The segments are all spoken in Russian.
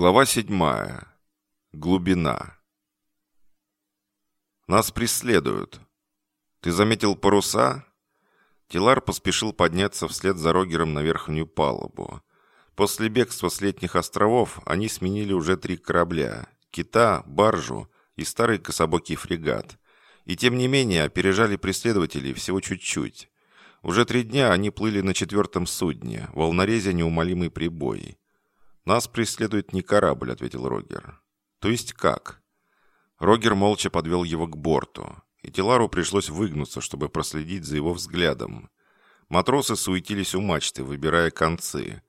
Глава седьмая. Глубина. Нас преследуют. Ты заметил паруса? Тилар поспешил подняться вслед за Рогером на верхнюю палубу. После бегства с летних островов они сменили уже три корабля – кита, баржу и старый кособокий фрегат. И тем не менее опережали преследователей всего чуть-чуть. Уже три дня они плыли на четвертом судне, волнорезе неумолимый прибой. «Нас преследует не корабль», — ответил Рогер. «То есть как?» Рогер молча подвел его к борту, и Тилару пришлось выгнуться, чтобы проследить за его взглядом. Матросы суетились у мачты, выбирая концы.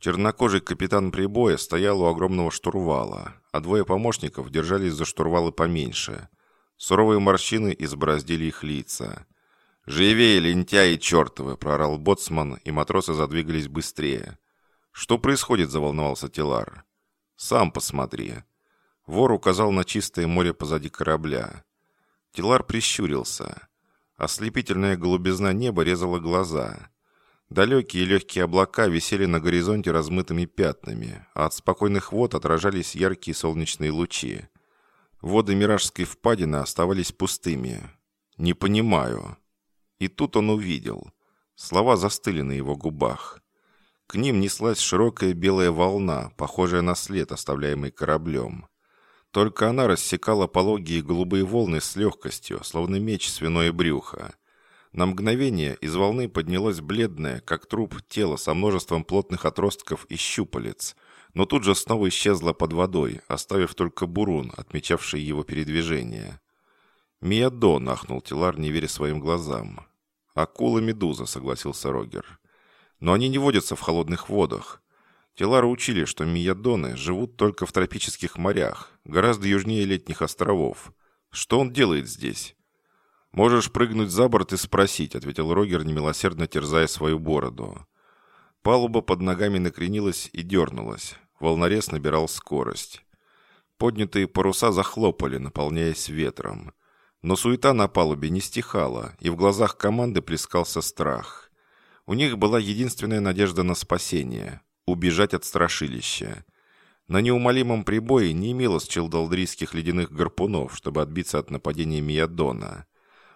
Чернокожий капитан прибоя стоял у огромного штурвала, а двое помощников держались за штурвалы поменьше. Суровые морщины избороздили их лица. «Живее, лентяи чертовы!» – проорал боцман, и матросы задвигались быстрее. «Что происходит?» – заволновался Тилар. «Сам посмотри». Вор указал на чистое море позади корабля. Тилар прищурился. Ослепительная голубизна неба резала глаза. Далекие легкие облака висели на горизонте размытыми пятнами, а от спокойных вод отражались яркие солнечные лучи. Воды Миражской впадины оставались пустыми. «Не понимаю». И тут он увидел. Слова застыли на его губах. К ним неслась широкая белая волна, похожая на след, оставляемый кораблем. Только она рассекала пологие голубые волны с легкостью, словно меч свиное брюхо. На мгновение из волны поднялось бледное, как труп, тело со множеством плотных отростков и щупалец, но тут же снова исчезло под водой, оставив только бурун, отмечавший его передвижение. «Миядо!» — нахнул Тилар, не веря своим глазам. «Акула-медуза», — согласился Рогер. Но они не водятся в холодных водах. Телара учили, что миядоны живут только в тропических морях, гораздо южнее летних островов. Что он делает здесь? «Можешь прыгнуть за борт и спросить», — ответил Рогер, немилосердно терзая свою бороду. Палуба под ногами накренилась и дернулась. Волнорез набирал скорость. Поднятые паруса захлопали, наполняясь ветром. Но суета на палубе не стихала, и в глазах команды плескался страх. У них была единственная надежда на спасение – убежать от страшилища. На неумолимом прибое не имелось челдалдрийских ледяных гарпунов, чтобы отбиться от нападения Миядона.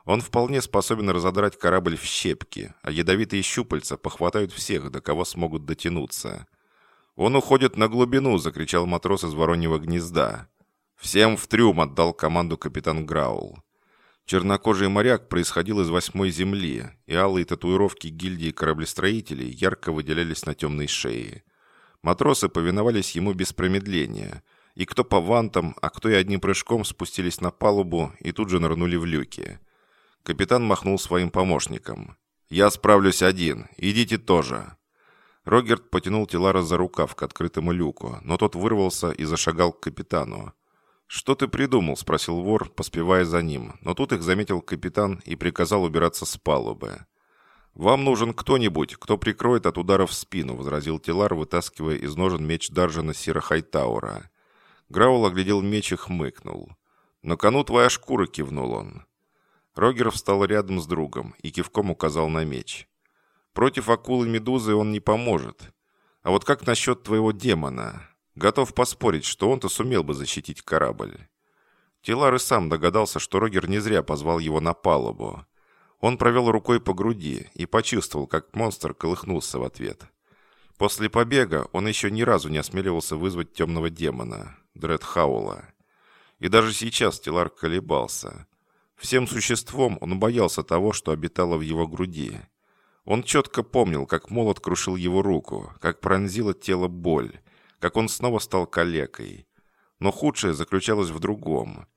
Он вполне способен разодрать корабль в щепки, а ядовитые щупальца похватают всех, до кого смогут дотянуться. «Он уходит на глубину!» – закричал матрос из вороньего гнезда. «Всем в трюм!» – отдал команду капитан Граул. Чернокожий моряк происходил из восьмой земли, и алые татуировки гильдии кораблестроителей ярко выделялись на темной шее. Матросы повиновались ему без промедления, и кто по вантам, а кто и одним прыжком спустились на палубу и тут же нырнули в люки. Капитан махнул своим помощникам. «Я справлюсь один, идите тоже». Рогерт потянул Тилара за рукав к открытому люку, но тот вырвался и зашагал к капитану. «Что ты придумал?» – спросил вор, поспевая за ним, но тут их заметил капитан и приказал убираться с палубы. «Вам нужен кто-нибудь, кто прикроет от удара в спину», – возразил Тилар, вытаскивая из ножен меч Даржана Сира Хайтаура. Граул оглядел меч и хмыкнул. «На кону твоя шкура», – кивнул он. Рогер встал рядом с другом и кивком указал на меч. «Против акулы-медузы он не поможет. А вот как насчет твоего демона? Готов поспорить, что он-то сумел бы защитить корабль. Тилар и сам догадался, что Рогер не зря позвал его на палубу. Он провел рукой по груди и почувствовал, как монстр колыхнулся в ответ. После побега он еще ни разу не осмеливался вызвать темного демона, Дредхаула. И даже сейчас Тилар колебался. Всем существом он боялся того, что обитало в его груди. Он четко помнил, как молот крушил его руку, как пронзило тело боль, как он снова стал калекой. Но худшее заключалось в другом.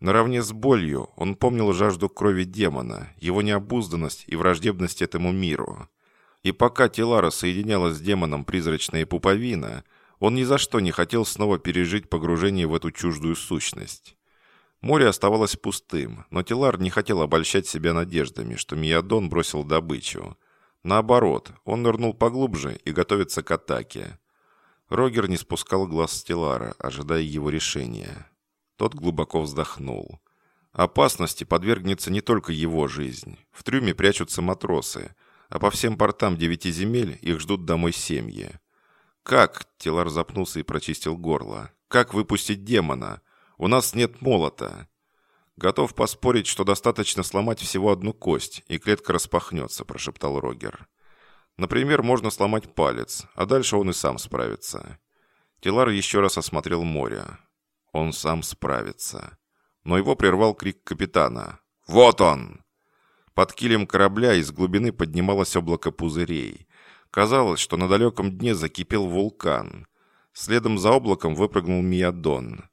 Наравне с болью он помнил жажду крови демона, его необузданность и враждебность этому миру. И пока Телара соединялась с демоном призрачная пуповина, он ни за что не хотел снова пережить погружение в эту чуждую сущность. Море оставалось пустым, но Телар не хотел обольщать себя надеждами, что Миядон бросил добычу. Наоборот, он нырнул поглубже и готовится к атаке. Рогер не спускал глаз с Телара, ожидая его решения. Тот глубоко вздохнул. Опасности подвергнется не только его жизнь. В трюме прячутся матросы, а по всем портам девяти земель их ждут домой семьи. «Как?» — Телар запнулся и прочистил горло. «Как выпустить демона? У нас нет молота». «Готов поспорить, что достаточно сломать всего одну кость, и клетка распахнется», — прошептал Рогер. «Например, можно сломать палец, а дальше он и сам справится». Телар еще раз осмотрел море. Он сам справится. Но его прервал крик капитана. «Вот он!» Под килем корабля из глубины поднималось облако пузырей. Казалось, что на далеком дне закипел вулкан. Следом за облаком выпрыгнул Миядон.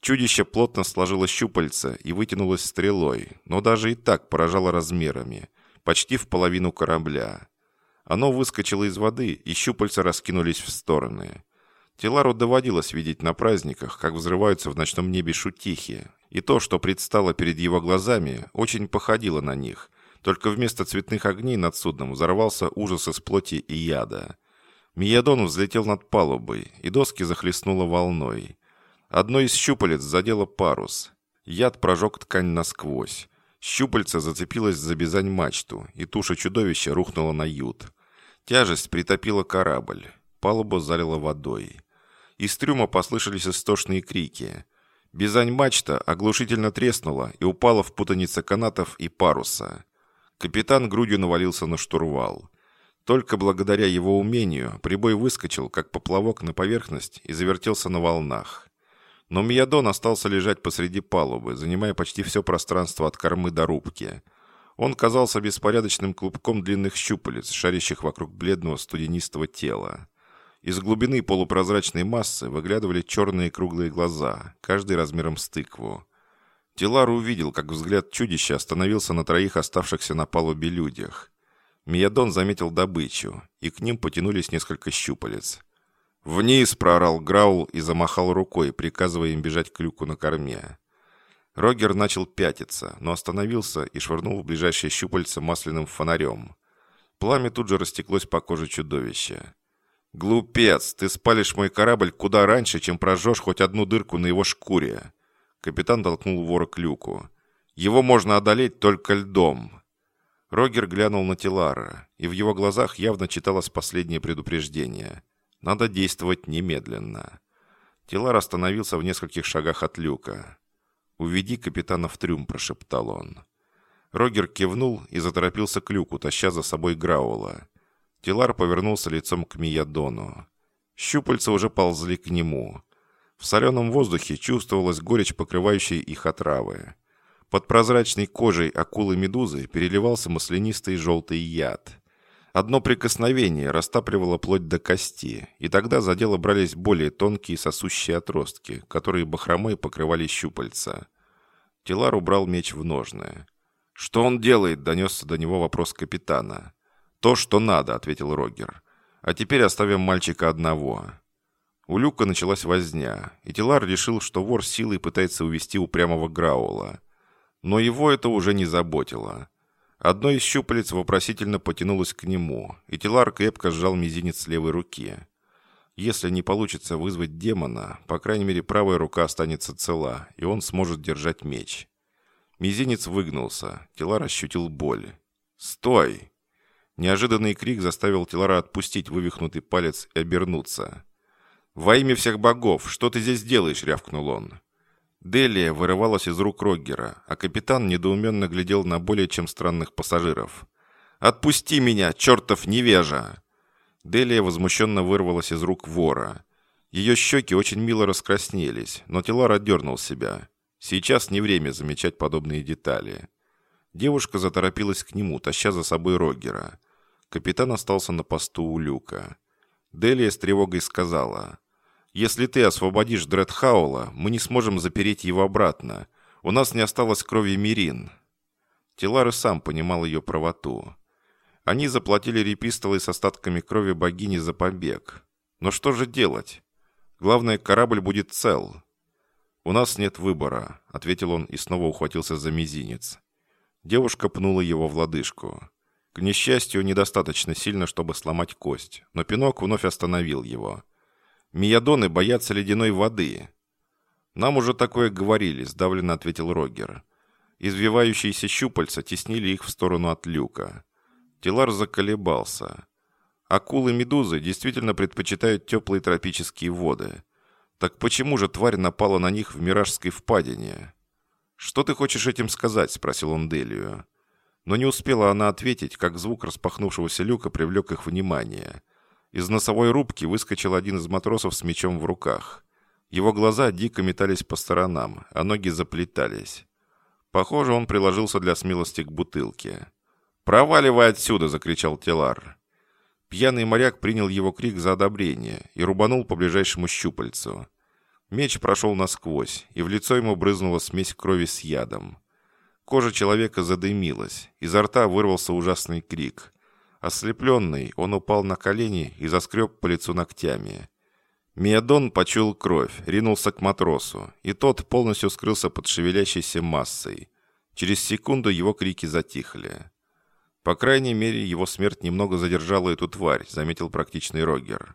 Чудище плотно сложило щупальца и вытянулось стрелой, но даже и так поражало размерами, почти в половину корабля. Оно выскочило из воды, и щупальца раскинулись в стороны. Телару доводилось видеть на праздниках, как взрываются в ночном небе шутихи, и то, что предстало перед его глазами, очень походило на них, только вместо цветных огней над судном взорвался ужас из плоти и яда. Миядон взлетел над палубой, и доски захлестнуло волной. Одно из щупалец задело парус. Яд прожег ткань насквозь. Щупальце зацепилось за бизань мачту, и туша чудовища рухнула на ют. Тяжесть притопила корабль. Палубу залила водой. Из трюма послышались истошные крики. Бизань мачта оглушительно треснула и упала в путанице канатов и паруса. Капитан грудью навалился на штурвал. Только благодаря его умению прибой выскочил, как поплавок на поверхность, и завертелся на волнах. Но Миядон остался лежать посреди палубы, занимая почти все пространство от кормы до рубки. Он казался беспорядочным клубком длинных щупалец, шарящих вокруг бледного студенистого тела. Из глубины полупрозрачной массы выглядывали черные круглые глаза, каждый размером с тыкву. Тилар увидел, как взгляд чудища остановился на троих оставшихся на палубе людях. Миядон заметил добычу, и к ним потянулись несколько щупалец. «Вниз!» – проорал Граул и замахал рукой, приказывая им бежать к люку на корме. Рогер начал пятиться, но остановился и швырнул в ближайшее щупальце масляным фонарем. Пламя тут же растеклось по коже чудовища. «Глупец! Ты спалишь мой корабль куда раньше, чем прожжешь хоть одну дырку на его шкуре!» Капитан толкнул вора к люку. «Его можно одолеть только льдом». Рогер глянул на Тилара, и в его глазах явно читалось последнее предупреждение. «Надо действовать немедленно». Тилар остановился в нескольких шагах от люка. «Уведи капитана в трюм», – прошептал он. Рогер кивнул и заторопился к люку, таща за собой Граула. Тилар повернулся лицом к Миядону. Щупальца уже ползли к нему. В соленом воздухе чувствовалась горечь, покрывающая их отравы. Под прозрачной кожей акулы-медузы переливался маслянистый желтый яд. Одно прикосновение растапливало плоть до кости, и тогда за дело брались более тонкие сосущие отростки, которые бахромой покрывали щупальца. Тилар убрал меч в ножны. «Что он делает?» – донесся до него вопрос капитана. «То, что надо», – ответил Рогер. «А теперь оставим мальчика одного. У Люка началась возня, и Тилар решил, что вор силой пытается увести упрямого Граула. Но его это уже не заботило. Одно из щупалец вопросительно потянулось к нему, и Тилар крепко сжал мизинец левой руки. Если не получится вызвать демона, по крайней мере правая рука останется цела, и он сможет держать меч. Мизинец выгнулся, Тилар ощутил боль. «Стой!» Неожиданный крик заставил Тилара отпустить вывихнутый палец и обернуться. «Во имя всех богов, что ты здесь делаешь?» — рявкнул он. Делия вырывалась из рук Роггера, а капитан недоуменно глядел на более чем странных пассажиров. «Отпусти меня, чертов невежа!» Делия возмущенно вырвалась из рук вора. Ее щеки очень мило раскраснелись, но Тилар отдернул себя. Сейчас не время замечать подобные детали. Девушка заторопилась к нему, таща за собой Роггера. Капитан остался на посту у люка. Делия с тревогой сказала, «Если ты освободишь Дредхаула, мы не сможем запереть его обратно. У нас не осталось крови Мирин». Тилар и сам понимал ее правоту. Они заплатили репистолой с остатками крови богини за побег. Но что же делать? Главное, корабль будет цел. «У нас нет выбора», — ответил он и снова ухватился за мизинец. Девушка пнула его в лодыжку. К несчастью, недостаточно сильно, чтобы сломать кость, но пинок вновь остановил его. «Миядоны боятся ледяной воды». «Нам уже такое говорили», — сдавленно ответил Рогер. Извивающиеся щупальца теснили их в сторону от люка. Тилар заколебался. Акулы-медузы действительно предпочитают теплые тропические воды. Так почему же тварь напала на них в Миражской впадине? «Что ты хочешь этим сказать?» – спросил он Делию. Но не успела она ответить, как звук распахнувшегося люка привлек их внимание. Из носовой рубки выскочил один из матросов с мечом в руках. Его глаза дико метались по сторонам, а ноги заплетались. Похоже, он приложился для смелости к бутылке. «Проваливай отсюда!» — закричал Телар. Пьяный моряк принял его крик за одобрение и рубанул по ближайшему щупальцу. Меч прошел насквозь, и в лицо ему брызнула смесь крови с ядом. Кожа человека задымилась, изо рта вырвался ужасный крик. Ослепленный, он упал на колени и заскреб по лицу ногтями. Миадон почуял кровь, ринулся к матросу, и тот полностью скрылся под шевелящейся массой. Через секунду его крики затихли. По крайней мере, его смерть немного задержала эту тварь, заметил практичный Рогер.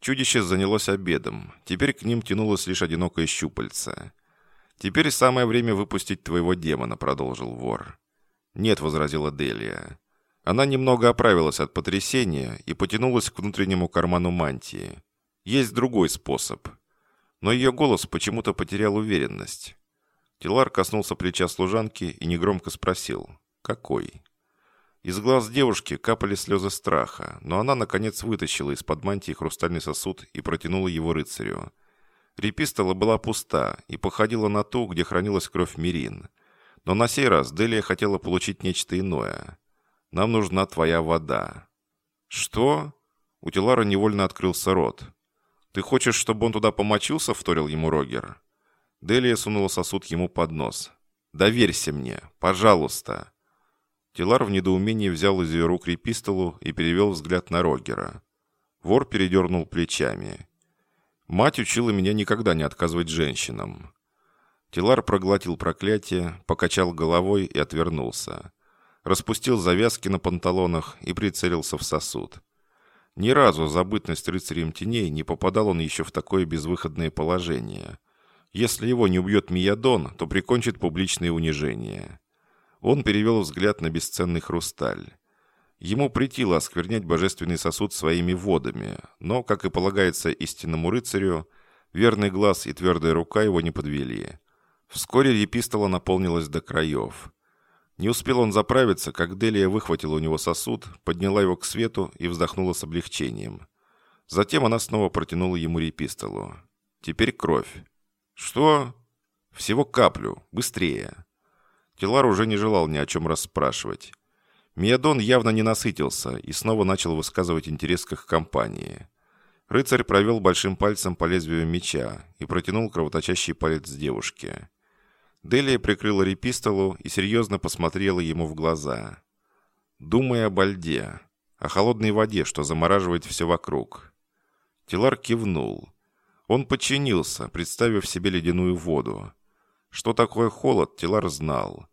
Чудище занялось обедом. Теперь к ним тянулось лишь одинокое щупальце. «Теперь самое время выпустить твоего демона», — продолжил вор. «Нет», — возразила Делия. Она немного оправилась от потрясения и потянулась к внутреннему карману мантии. Есть другой способ. Но ее голос почему-то потерял уверенность. Тилар коснулся плеча служанки и негромко спросил «Какой?». Из глаз девушки капали слезы страха, но она, наконец, вытащила из-под мантии хрустальный сосуд и протянула его рыцарю. Репистола была пуста и походила на ту, где хранилась кровь Мирин. Но на сей раз Делия хотела получить нечто иное. «Нам нужна твоя вода». «Что?» У Тилара невольно открылся рот. «Ты хочешь, чтобы он туда помочился?» — вторил ему Рогер. Делия сунула сосуд ему под нос. «Доверься мне, пожалуйста». Тилар в недоумении взял из ее рук репистолу и перевел взгляд на Рогера. Вор передернул плечами. Мать учила меня никогда не отказывать женщинам. Тилар проглотил проклятие, покачал головой и отвернулся. Распустил завязки на панталонах и прицелился в сосуд. Ни разу за бытность рыцарем теней не попадал он еще в такое безвыходное положение. Если его не убьет Миядон, то прикончит публичное унижение. Он перевел взгляд на бесценный хрусталь. Ему притило осквернять божественный сосуд своими водами, но, как и полагается истинному рыцарю, верный глаз и твердая рука его не подвели. Вскоре епистола наполнилась до краев. Не успел он заправиться, как Делия выхватила у него сосуд, подняла его к свету и вздохнула с облегчением. Затем она снова протянула ему репистолу. «Теперь кровь». «Что?» «Всего каплю. Быстрее». Телар уже не желал ни о чем расспрашивать. Миядон явно не насытился и снова начал высказывать интерес к их компании. Рыцарь провел большим пальцем по лезвию меча и протянул кровоточащий палец девушке. Делия прикрыла репистолу и серьезно посмотрела ему в глаза. Думая об льде, о холодной воде, что замораживает все вокруг. Тилар кивнул. Он подчинился, представив себе ледяную воду. Что такое холод, Тилар знал.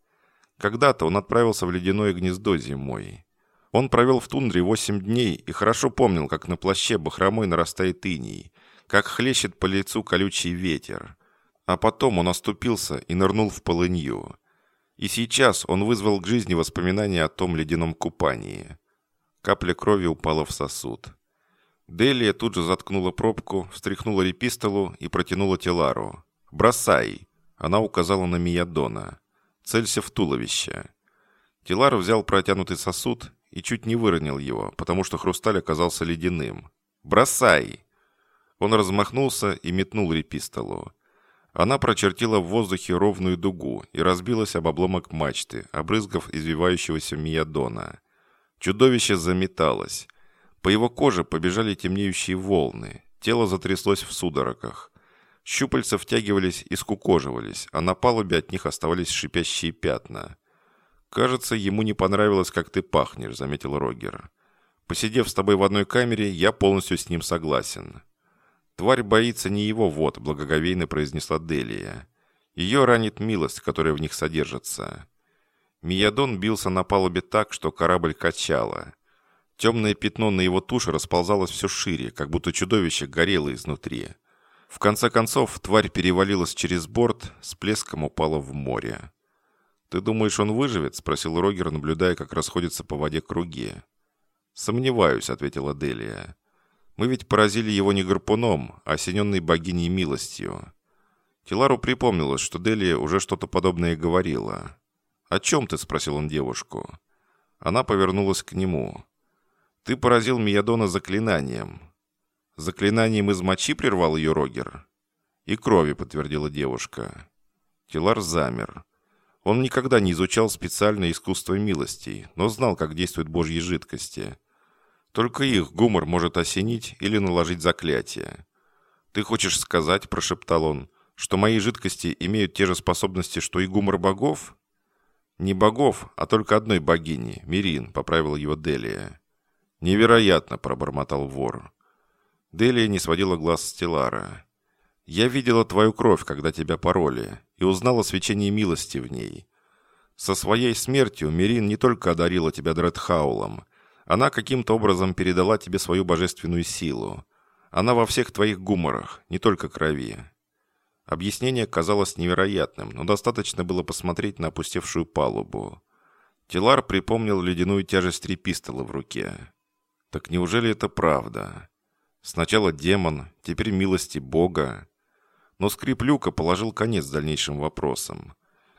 Когда-то он отправился в ледяное гнездо зимой. Он провел в тундре восемь дней и хорошо помнил, как на плаще бахромой нарастает иней, как хлещет по лицу колючий ветер. А потом он оступился и нырнул в полынью. И сейчас он вызвал к жизни воспоминания о том ледяном купании. Капля крови упала в сосуд. Делия тут же заткнула пробку, встряхнула репистолу и протянула Телару. «Бросай!» Она указала на Миядона. Целься в туловище. Тилар взял протянутый сосуд и чуть не выронил его, потому что хрусталь оказался ледяным. «Бросай!» Он размахнулся и метнул репистолу. Она прочертила в воздухе ровную дугу и разбилась об обломок мачты, обрызгав извивающегося Миядона. Чудовище заметалось. По его коже побежали темнеющие волны. Тело затряслось в судорогах. Щупальца втягивались и скукоживались, а на палубе от них оставались шипящие пятна. «Кажется, ему не понравилось, как ты пахнешь», — заметил Рогер. «Посидев с тобой в одной камере, я полностью с ним согласен». «Тварь боится не его вод», — благоговейно произнесла Делия. «Ее ранит милость, которая в них содержится». Миядон бился на палубе так, что корабль качало. Темное пятно на его туше расползалось все шире, как будто чудовище горело изнутри. В конце концов, тварь перевалилась через борт, с плеском упала в море. «Ты думаешь, он выживет?» – спросил Рогер, наблюдая, как расходятся по воде круги. «Сомневаюсь», — ответила Делия. «Мы ведь поразили его не гарпуном, а осененной богиней милостью». Тилару припомнилось, что Делия уже что-то подобное говорила. «О чем ты?» — спросил он девушку. Она повернулась к нему. «Ты поразил Миядона заклинанием». «Заклинанием из мочи прервал ее Рогер?» «И крови», — подтвердила девушка. Тилар замер. Он никогда не изучал специальное искусство милостей, но знал, как действуют божьи жидкости. Только их гумор может осенить или наложить заклятие. «Ты хочешь сказать, — прошептал он, — что мои жидкости имеют те же способности, что и гумор богов?» «Не богов, а только одной богини, Мирин», — поправил его Делия. «Невероятно», — пробормотал вор. Делия не сводила глаз с Телара. «Я видела твою кровь, когда тебя пороли, и узнала свечение милости в ней. Со своей смертью Мирин не только одарила тебя Дредхаулом, она каким-то образом передала тебе свою божественную силу. Она во всех твоих гуморах, не только крови». Объяснение казалось невероятным, но достаточно было посмотреть на опустевшую палубу. Тилар припомнил ледяную тяжесть репистола в руке. Так неужели это правда? Сначала демон, теперь милости Бога. Но скрип люка положил конец дальнейшим вопросам.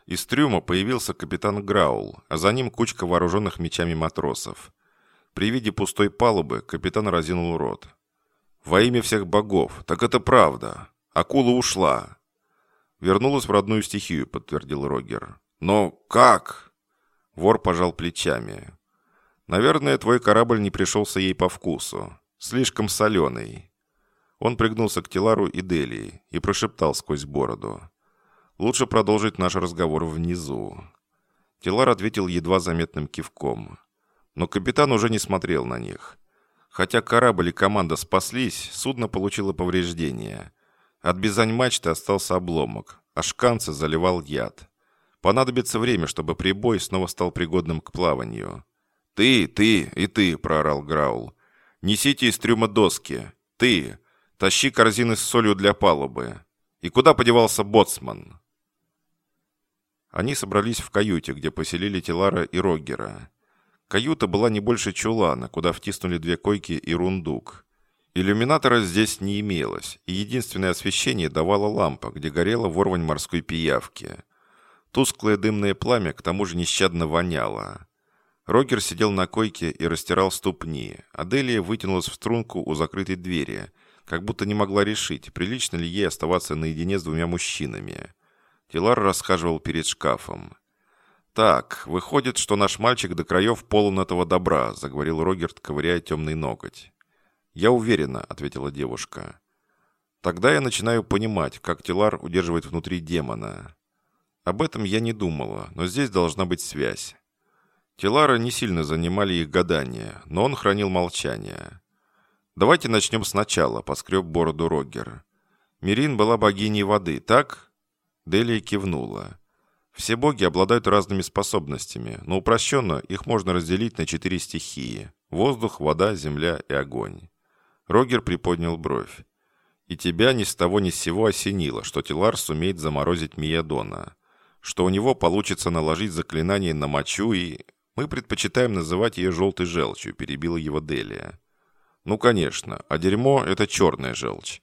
Из трюма появился капитан Граул, а за ним кучка вооруженных мечами матросов. При виде пустой палубы капитан разинул рот. «Во имя всех богов! Так это правда! Акула ушла!» «Вернулась в родную стихию», — подтвердил Рогер. «Но как?» Вор пожал плечами. «Наверное, твой корабль не пришелся ей по вкусу. Слишком соленый. Он пригнулся к Тилару и Делии и прошептал сквозь бороду. «Лучше продолжить наш разговор внизу». Тилар ответил едва заметным кивком. Но капитан уже не смотрел на них. Хотя корабль и команда спаслись, судно получило повреждения. От бизань-мачты остался обломок, а шканцы заливал яд. Понадобится время, чтобы прибой снова стал пригодным к плаванию. «Ты, ты и ты!» – проорал Граул. «Несите из трюма доски! Ты! Тащи корзины с солью для палубы. И куда подевался боцман?» Они собрались в каюте, где поселили Телара и Роггера. Каюта была не больше чулана, куда втиснули две койки и рундук. Иллюминатора здесь не имелось, и единственное освещение давала лампа, где горела ворвань морской пиявки. Тусклое дымное пламя к тому же нещадно воняло. Рогер сидел на койке и растирал ступни. Аделия вытянулась в струнку у закрытой двери – как будто не могла решить, прилично ли ей оставаться наедине с двумя мужчинами. Тилар расхаживал перед шкафом. «Так, выходит, что наш мальчик до краев полон этого добра», — заговорил Рогерт, ковыряя темный ноготь. «Я уверена», — ответила девушка. «Тогда я начинаю понимать, как Тилар удерживает внутри демона. Об этом я не думала, но здесь должна быть связь». Тилара не сильно занимали их гадания, но он хранил молчание. «Давайте начнем сначала», — поскреб бороду Рогер. «Мирин была богиней воды, так?» Делия кивнула. «Все боги обладают разными способностями, но упрощенно их можно разделить на четыре стихии — воздух, вода, земля и огонь». Рогер приподнял бровь. «И тебя ни с того ни с сего осенило, что Тилар сумеет заморозить Миядона, что у него получится наложить заклинание на мочу и... Мы предпочитаем называть ее желтой желчью», — перебила его Делия. Ну, конечно, а дерьмо – это черная желчь.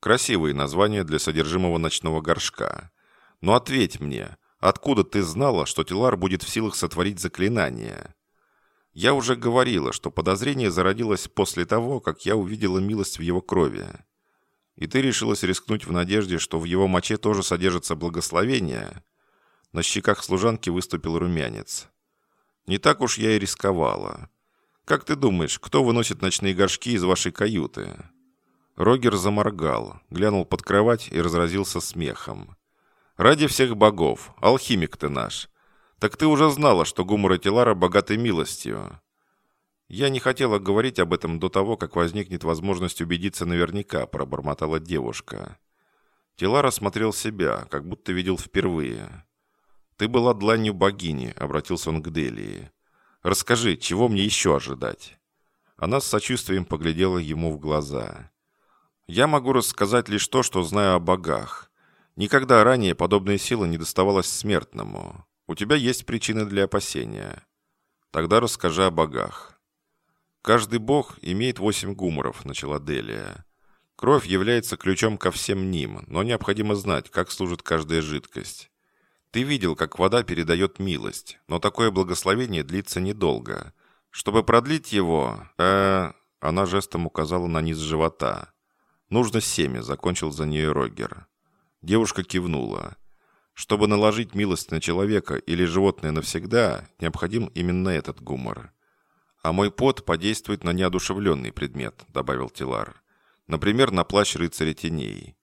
Красивые названия для содержимого ночного горшка. Но ответь мне, откуда ты знала, что Тилар будет в силах сотворить заклинание? Я уже говорила, что подозрение зародилось после того, как я увидела милость в его крови. И ты решилась рискнуть в надежде, что в его моче тоже содержится благословение? На щеках служанки выступил румянец. Не так уж я и рисковала. «Как ты думаешь, кто выносит ночные горшки из вашей каюты?» Рогер заморгал, глянул под кровать и разразился смехом. «Ради всех богов, алхимик ты наш. Так ты уже знала, что Гумора Телара богаты милостью». «Я не хотела говорить об этом до того, как возникнет возможность убедиться наверняка», пробормотала девушка. Телара смотрел себя, как будто видел впервые. «Ты была дланью богини», — обратился он к Делии. Расскажи, чего мне еще ожидать?» Она с сочувствием поглядела ему в глаза. «Я могу рассказать лишь то, что знаю о богах. Никогда ранее подобная сила не доставалась смертному. У тебя есть причины для опасения. Тогда расскажи о богах». «Каждый бог имеет восемь гуморов», — начала Делия. «Кровь является ключом ко всем ним, но необходимо знать, как служит каждая жидкость. Ты видел, как вода передает милость, но такое благословение длится недолго. Чтобы продлить его, э, она жестом указала на низ живота. «Нужно семя», — закончил за нее Рогер. Девушка кивнула. Чтобы наложить милость на человека или животное навсегда, необходим именно этот гумор. «А мой пот подействует на неодушевленный предмет», — добавил Тилар. «Например, на плащ рыцаря теней».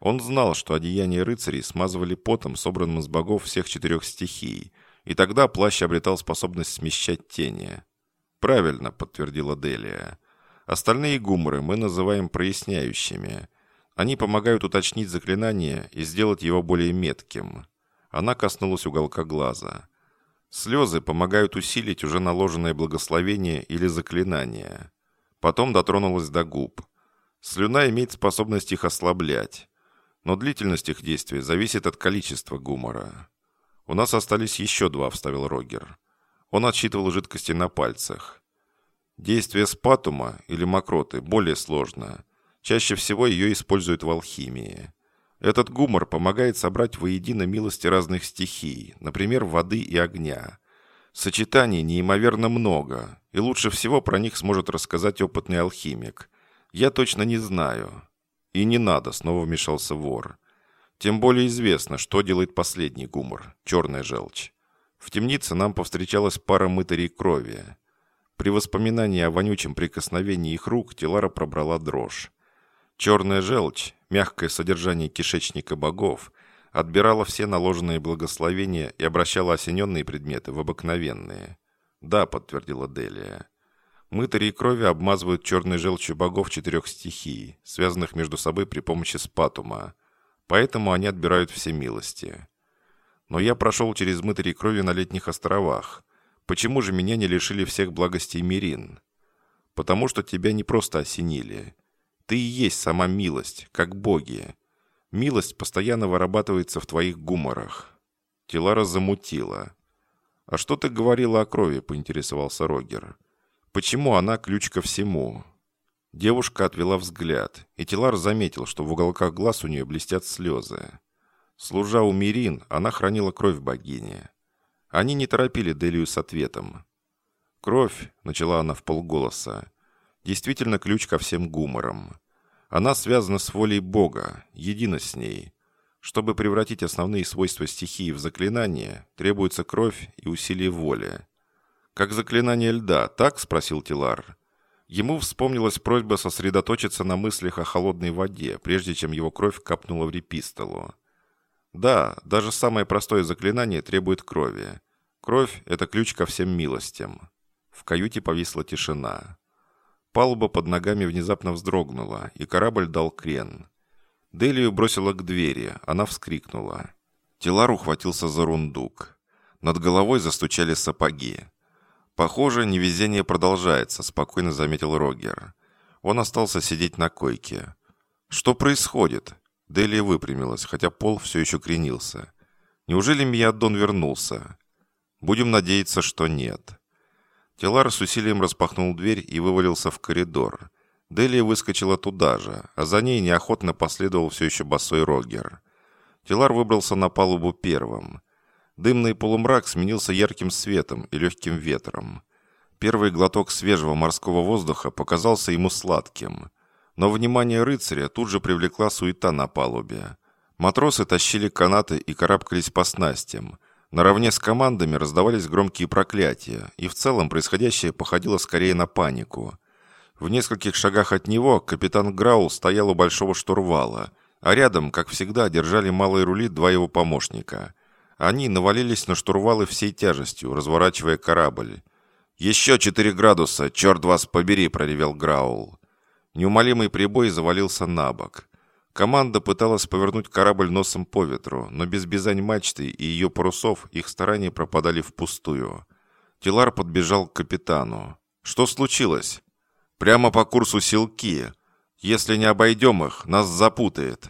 Он знал, что одеяния рыцарей смазывали потом, собранным из богов всех четырех стихий, и тогда плащ обретал способность смещать тени. «Правильно», — подтвердила Делия. «Остальные гуморы мы называем проясняющими. Они помогают уточнить заклинание и сделать его более метким. Она коснулась уголка глаза. Слезы помогают усилить уже наложенное благословение или заклинание. Потом дотронулась до губ. Слюна имеет способность их ослаблять. Но длительность их действия зависит от количества гумора. «У нас остались еще два», — вставил Рогер. Он отсчитывал жидкости на пальцах. Действие спатума или мокроты более сложно. Чаще всего ее используют в алхимии. Этот гумор помогает собрать воедино милости разных стихий, например, воды и огня. Сочетаний неимоверно много, и лучше всего про них сможет рассказать опытный алхимик. Я точно не знаю. И не надо, снова вмешался вор. Тем более известно, что делает последний гумор – черная желчь. В темнице нам повстречалась пара мытарей крови. При воспоминании о вонючем прикосновении их рук Телара пробрала дрожь. Черная желчь, мягкое содержание кишечника богов, отбирала все наложенные благословения и обращала осененные предметы в обыкновенные. «Да», — подтвердила Делия. Мытари крови обмазывают черной желчью богов четырех стихий, связанных между собой при помощи спатума. Поэтому они отбирают все милости. Но я прошел через мытари крови на летних островах. Почему же меня не лишили всех благостей Мирин? Потому что тебя не просто осенили. Ты и есть сама милость, как боги. Милость постоянно вырабатывается в твоих гуморах. Тилара замутила. «А что ты говорила о крови?» – поинтересовался Рогер. «Почему она ключ ко всему?» Девушка отвела взгляд, и Тилар заметил, что в уголках глаз у нее блестят слезы. Служа у Мирин, она хранила кровь богини. Они не торопили Делию с ответом. «Кровь», — начала она в полголоса, действительно ключ ко всем гуморам. Она связана с волей Бога, едина с ней. Чтобы превратить основные свойства стихии в заклинание, требуется кровь и усилие воли. «Как заклинание льда, так?» – спросил Тилар. Ему вспомнилась просьба сосредоточиться на мыслях о холодной воде, прежде чем его кровь капнула в репистолу. Да, даже самое простое заклинание требует крови. Кровь – это ключ ко всем милостям. В каюте повисла тишина. Палуба под ногами внезапно вздрогнула, и корабль дал крен. Делию бросила к двери, она вскрикнула. Телар ухватился за рундук. Над головой застучали сапоги. «Похоже, невезение продолжается», — спокойно заметил Рогер. Он остался сидеть на койке. «Что происходит?» Делия выпрямилась, хотя пол все еще кренился. «Неужели Мияддон вернулся?» «Будем надеяться, что нет». Телар с усилием распахнул дверь и вывалился в коридор. Делия выскочила туда же, а за ней неохотно последовал все еще босой Рогер. Телар выбрался на палубу первым. Дымный полумрак сменился ярким светом и легким ветром. Первый глоток свежего морского воздуха показался ему сладким. Но внимание рыцаря тут же привлекла суета на палубе. Матросы тащили канаты и карабкались по снастям – Наравне с командами раздавались громкие проклятия, и в целом происходящее походило скорее на панику. В нескольких шагах от него капитан Граул стоял у большого штурвала, а рядом, как всегда, держали малые рули два его помощника. Они навалились на штурвалы всей тяжестью, разворачивая корабль. «Еще четыре градуса, черт вас побери!» – проревел Граул. Неумолимый прибой завалился на бок. Команда пыталась повернуть корабль носом по ветру, но без бизань мачты и ее парусов их старания пропадали впустую. Тилар подбежал к капитану. «Что случилось?» «Прямо по курсу силки. Если не обойдем их, нас запутает».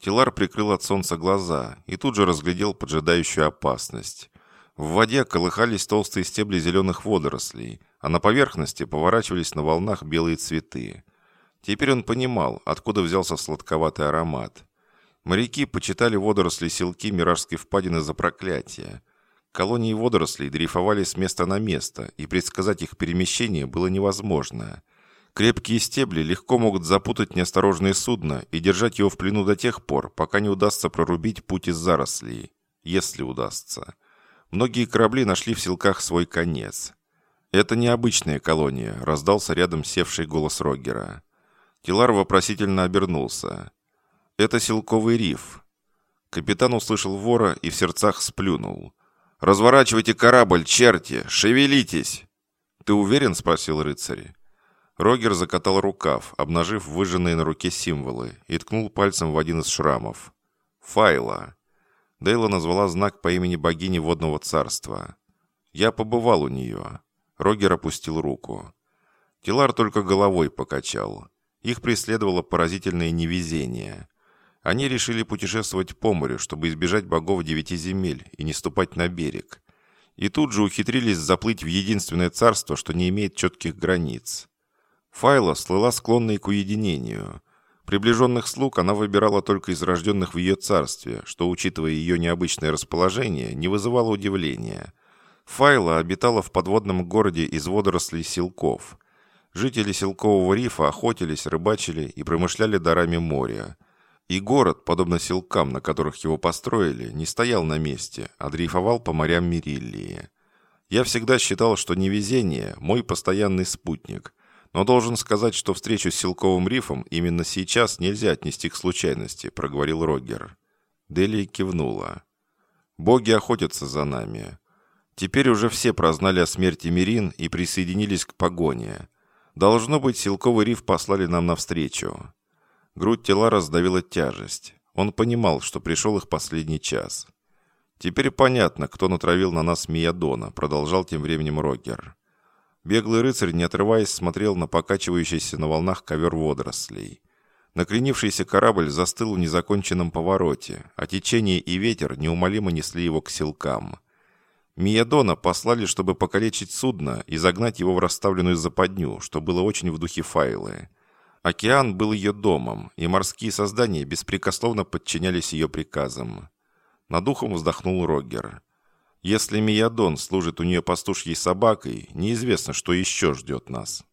Тилар прикрыл от солнца глаза и тут же разглядел поджидающую опасность. В воде колыхались толстые стебли зеленых водорослей, а на поверхности поворачивались на волнах белые цветы. Теперь он понимал, откуда взялся сладковатый аромат. Моряки почитали водоросли селки Миражской впадины за проклятие. Колонии водорослей дрейфовали с места на место, и предсказать их перемещение было невозможно. Крепкие стебли легко могут запутать неосторожное судно и держать его в плену до тех пор, пока не удастся прорубить путь из зарослей. Если удастся. Многие корабли нашли в селках свой конец. «Это необычная колония», — раздался рядом севший голос Рогера. Тилар вопросительно обернулся. «Это селковый риф». Капитан услышал вора и в сердцах сплюнул. «Разворачивайте корабль, черти! Шевелитесь!» «Ты уверен?» — спросил рыцарь. Рогер закатал рукав, обнажив выжженные на руке символы, и ткнул пальцем в один из шрамов. «Файла». Дейла назвала знак по имени богини водного царства. «Я побывал у нее». Рогер опустил руку. Тилар только головой покачал. Их преследовало поразительное невезение. Они решили путешествовать по морю, чтобы избежать богов девяти земель и не ступать на берег. И тут же ухитрились заплыть в единственное царство, что не имеет четких границ. Файла слыла склонной к уединению. Приближенных слуг она выбирала только из рожденных в ее царстве, что, учитывая ее необычное расположение, не вызывало удивления. Файла обитала в подводном городе из водорослей силков. Жители Силкового рифа охотились, рыбачили и промышляли дарами моря. И город, подобно силкам, на которых его построили, не стоял на месте, а дрейфовал по морям Мериллии. Я всегда считал, что невезение – мой постоянный спутник. Но должен сказать, что встречу с Силковым рифом именно сейчас нельзя отнести к случайности, проговорил Рогер. Дели кивнула. Боги охотятся за нами. Теперь уже все прознали о смерти Мирин и присоединились к погоне. Должно быть, Силковый риф послали нам навстречу. Грудь тела раздавила тяжесть. Он понимал, что пришел их последний час. «Теперь понятно, кто натравил на нас Миядона», — продолжал тем временем Рогер. Беглый рыцарь, не отрываясь, смотрел на покачивающийся на волнах ковер водорослей. Накренившийся корабль застыл в незаконченном повороте, а течение и ветер неумолимо несли его к селкам. Миядона послали, чтобы покалечить судно и загнать его в расставленную западню, что было очень в духе Файлы. Океан был ее домом, и морские создания беспрекословно подчинялись ее приказам. Над ухом вздохнул Рогер. Если Миядон служит у нее пастушьей собакой, неизвестно, что еще ждет нас.